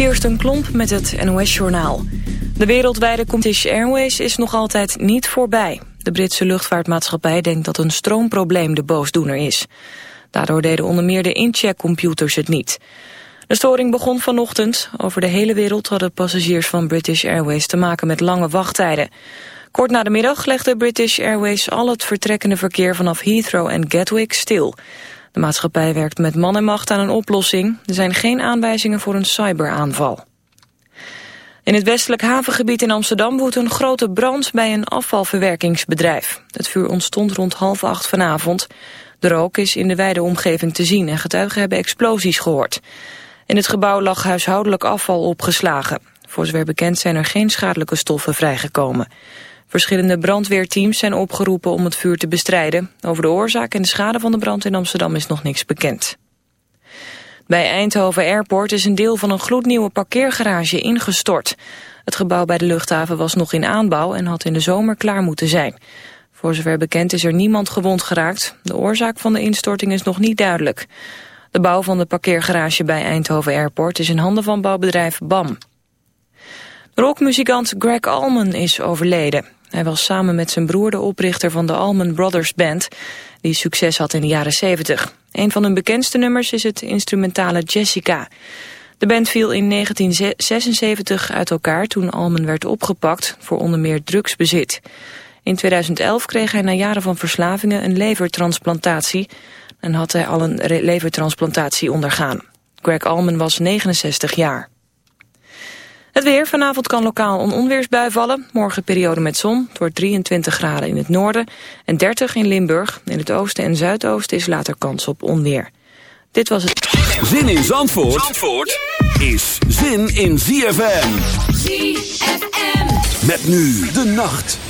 Kirsten Klomp met het NOS-journaal. De wereldwijde British Airways is nog altijd niet voorbij. De Britse luchtvaartmaatschappij denkt dat een stroomprobleem de boosdoener is. Daardoor deden onder meer de incheckcomputers het niet. De storing begon vanochtend. Over de hele wereld hadden passagiers van British Airways te maken met lange wachttijden. Kort na de middag legde British Airways al het vertrekkende verkeer vanaf Heathrow en Gatwick stil. De maatschappij werkt met man en macht aan een oplossing. Er zijn geen aanwijzingen voor een cyberaanval. In het westelijk havengebied in Amsterdam woedt een grote brand bij een afvalverwerkingsbedrijf. Het vuur ontstond rond half acht vanavond. De rook is in de wijde omgeving te zien en getuigen hebben explosies gehoord. In het gebouw lag huishoudelijk afval opgeslagen. Voor zover bekend zijn er geen schadelijke stoffen vrijgekomen. Verschillende brandweerteams zijn opgeroepen om het vuur te bestrijden. Over de oorzaak en de schade van de brand in Amsterdam is nog niks bekend. Bij Eindhoven Airport is een deel van een gloednieuwe parkeergarage ingestort. Het gebouw bij de luchthaven was nog in aanbouw en had in de zomer klaar moeten zijn. Voor zover bekend is er niemand gewond geraakt. De oorzaak van de instorting is nog niet duidelijk. De bouw van de parkeergarage bij Eindhoven Airport is in handen van bouwbedrijf BAM. Rockmuzikant Greg Allman is overleden. Hij was samen met zijn broer de oprichter van de Allman Brothers Band, die succes had in de jaren 70. Een van hun bekendste nummers is het instrumentale Jessica. De band viel in 1976 uit elkaar toen Allman werd opgepakt voor onder meer drugsbezit. In 2011 kreeg hij na jaren van verslavingen een levertransplantatie en had hij al een levertransplantatie ondergaan. Greg Allman was 69 jaar. Het weer. Vanavond kan lokaal een onweersbui vallen. Morgen periode met zon. Het wordt 23 graden in het noorden en 30 in Limburg. In het oosten en zuidoosten is later kans op onweer. Dit was het. Zin in Zandvoort, Zandvoort is zin in ZFM. ZFM. Met nu de nacht.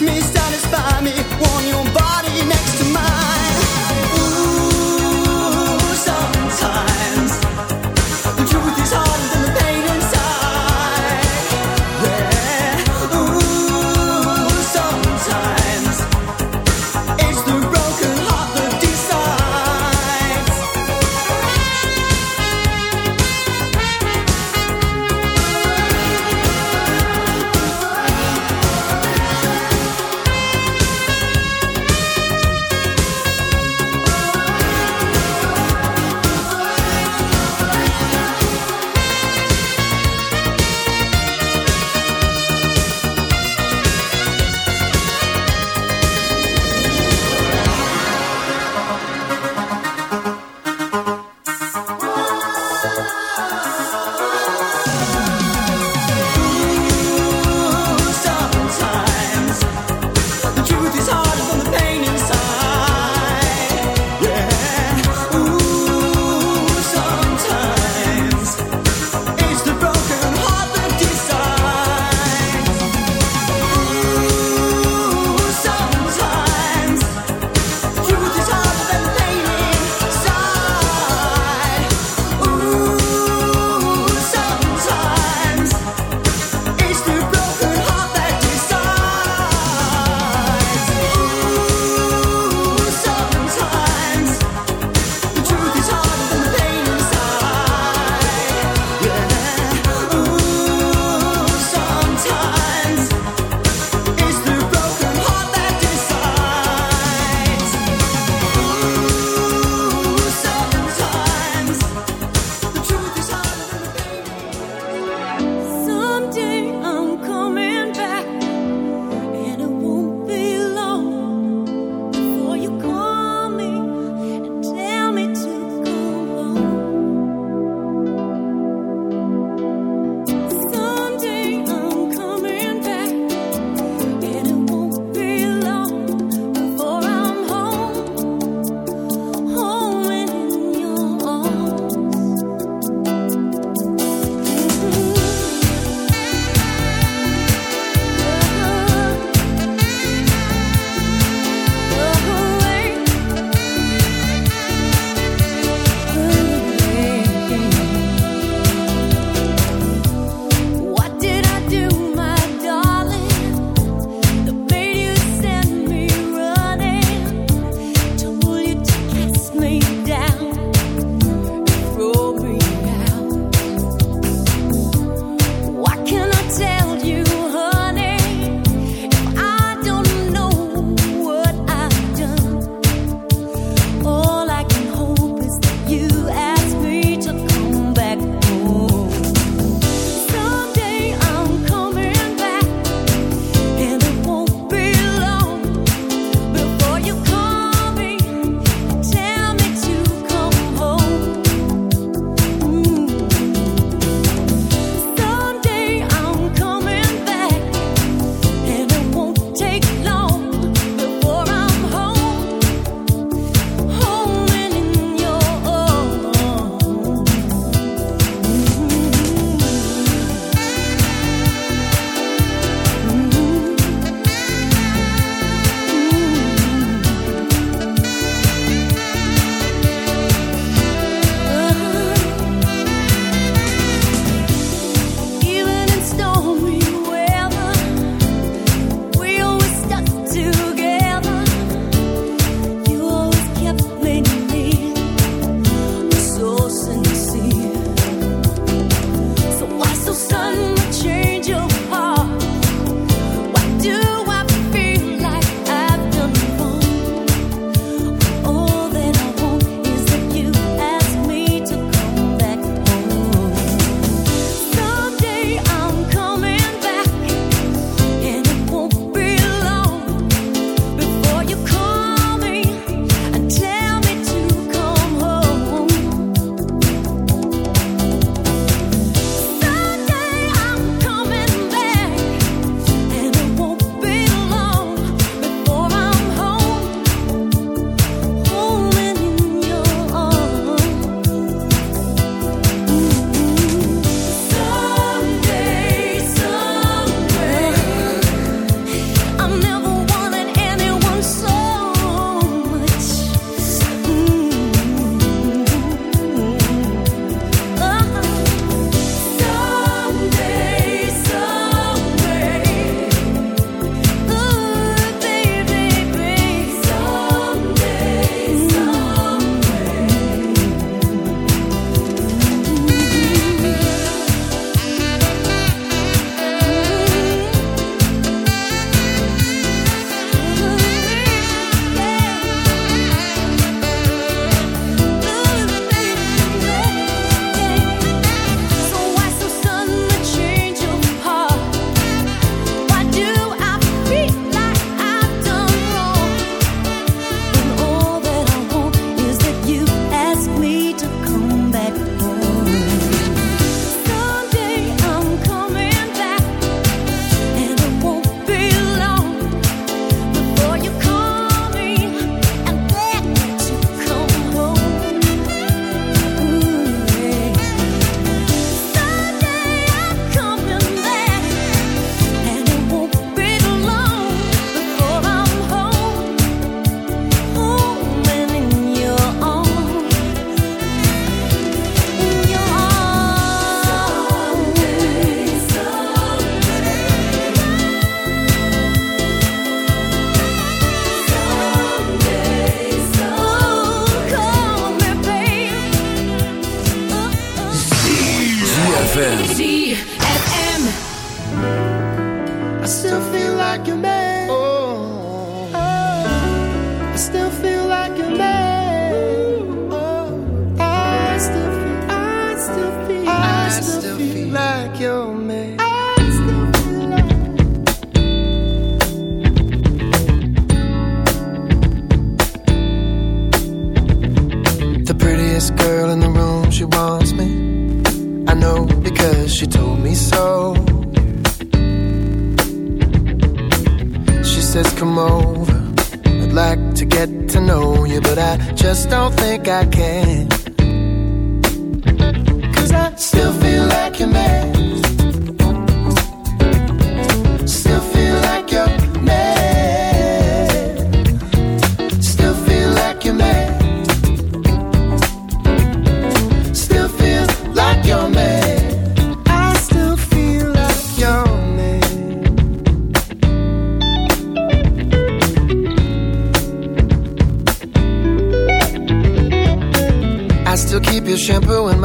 Me, satisfy me,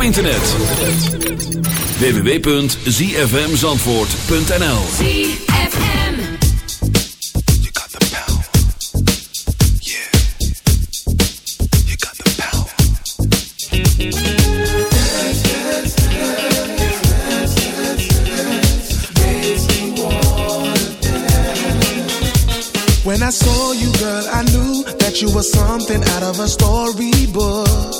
Op internet. www.zfmzandvoort.nl ZFM. You got the power. Yeah. You got the power. When I saw you, girl, I knew that you were something out of a storybook.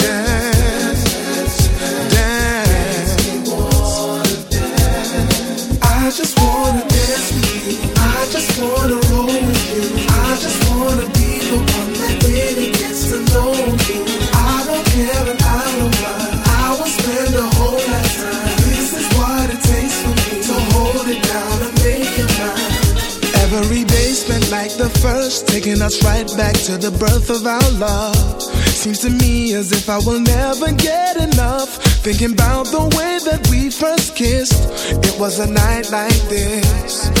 Taking us right back to the birth of our love. Seems to me as if I will never get enough. Thinking about the way that we first kissed. It was a night like this.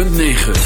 106.9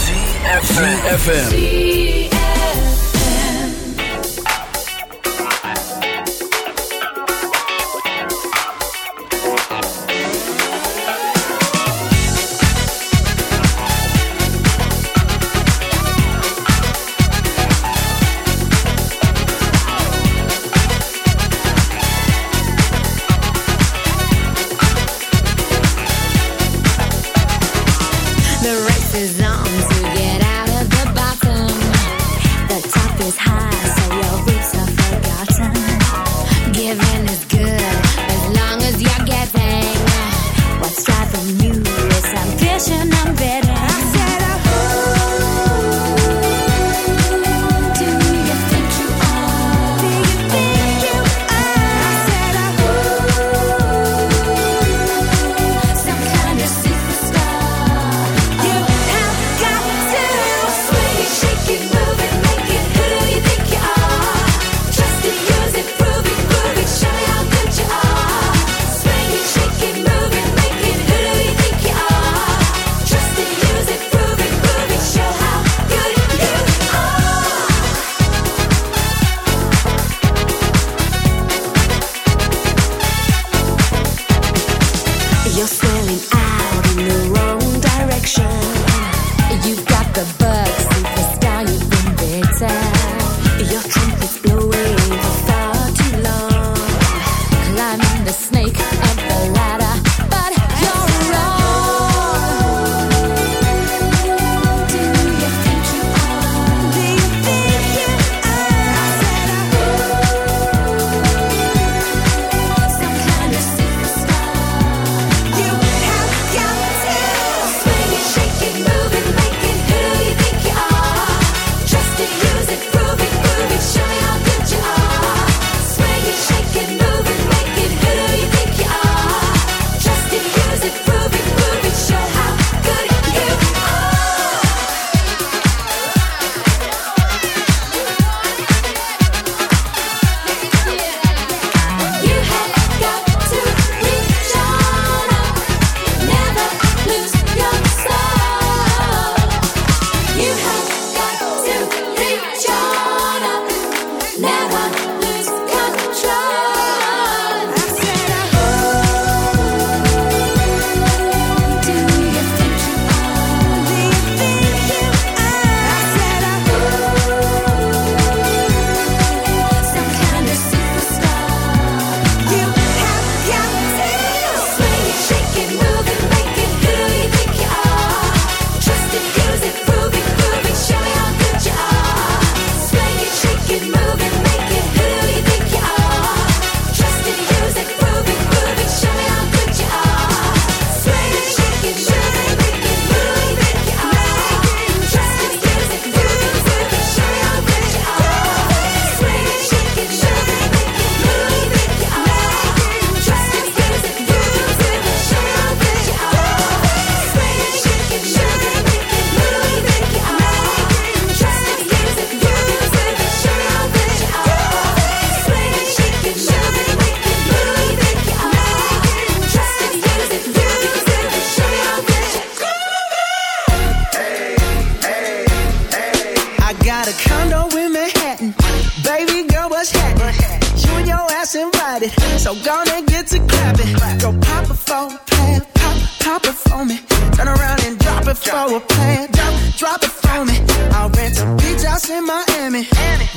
me. I'll rent a beach house in Miami.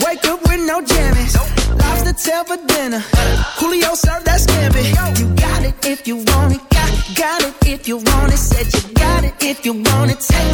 Wake up with no jammies. Lobster tail for dinner. Julio served that scampi. You got it if you want it. Got, got it if you want it. Said you got it if you want it. Take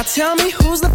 Now tell me who's the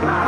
Bye.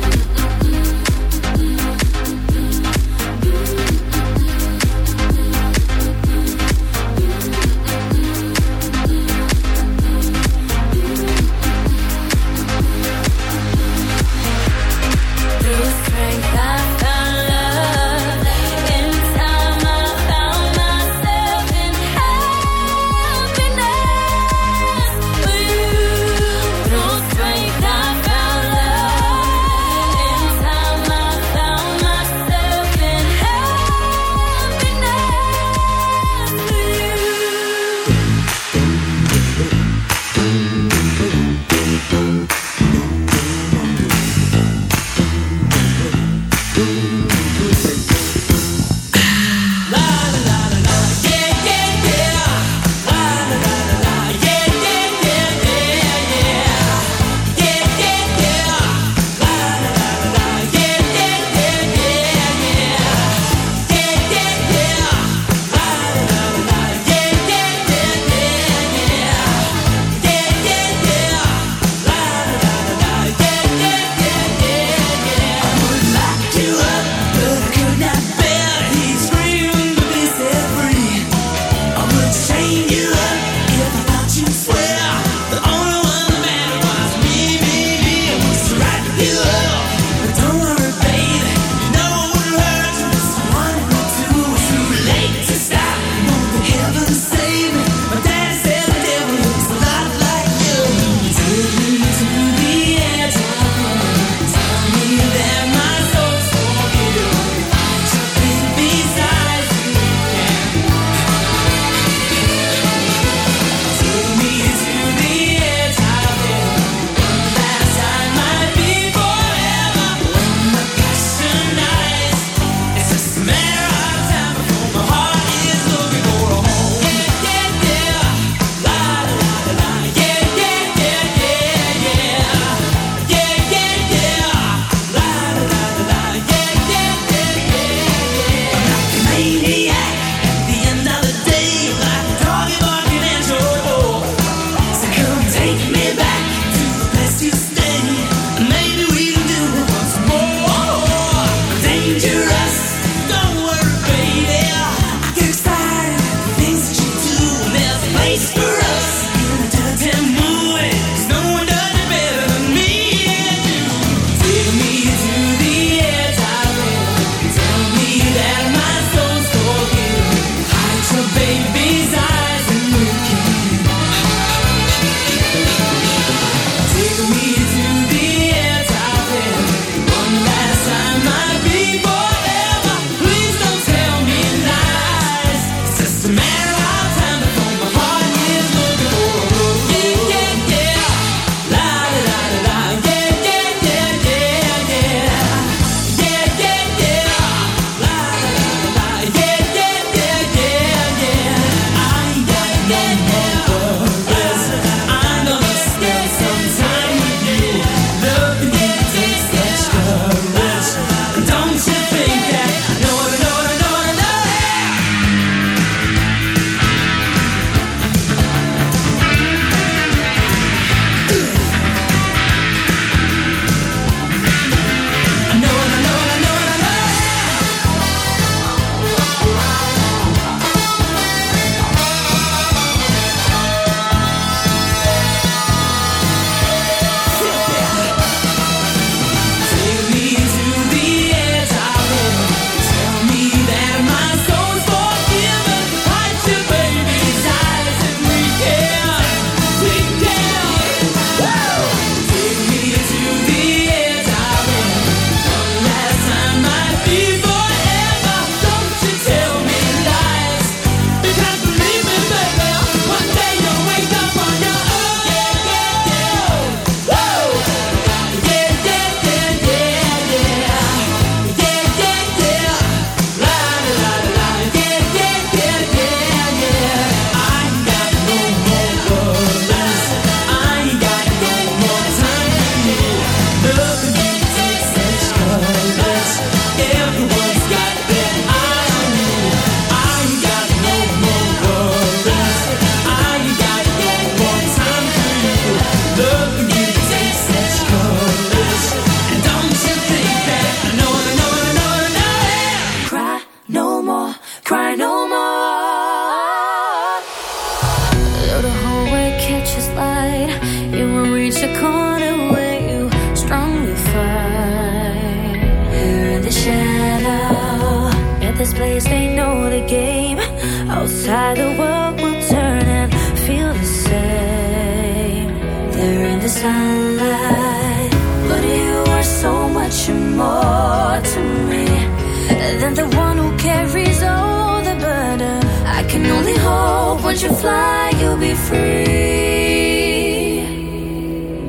You should fly, you'll be free.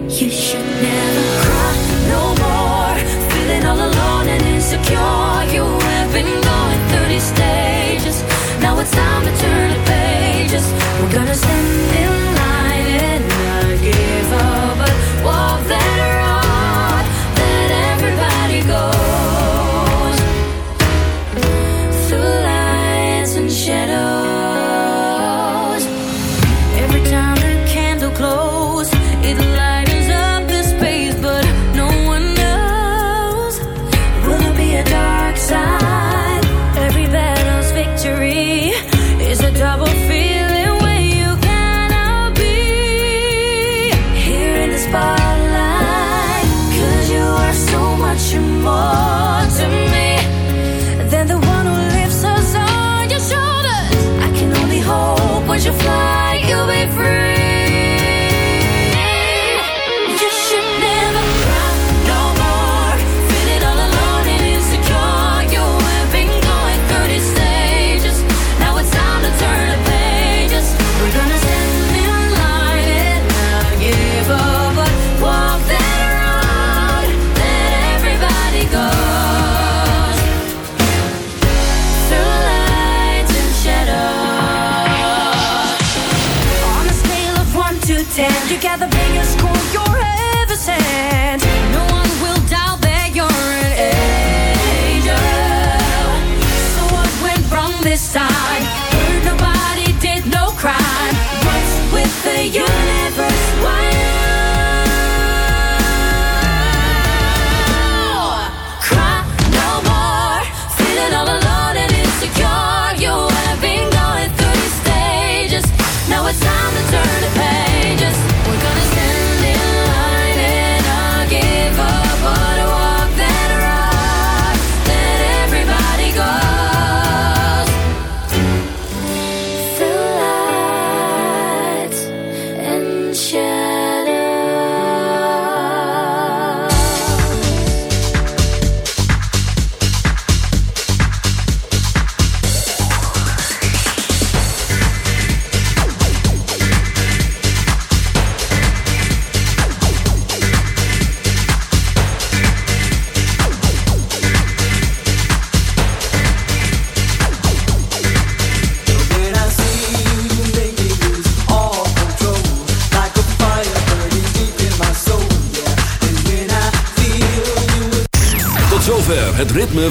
You should never cry no more. Feeling all alone and insecure. You have been going 30 stages. Now it's time to turn the pages. We're gonna.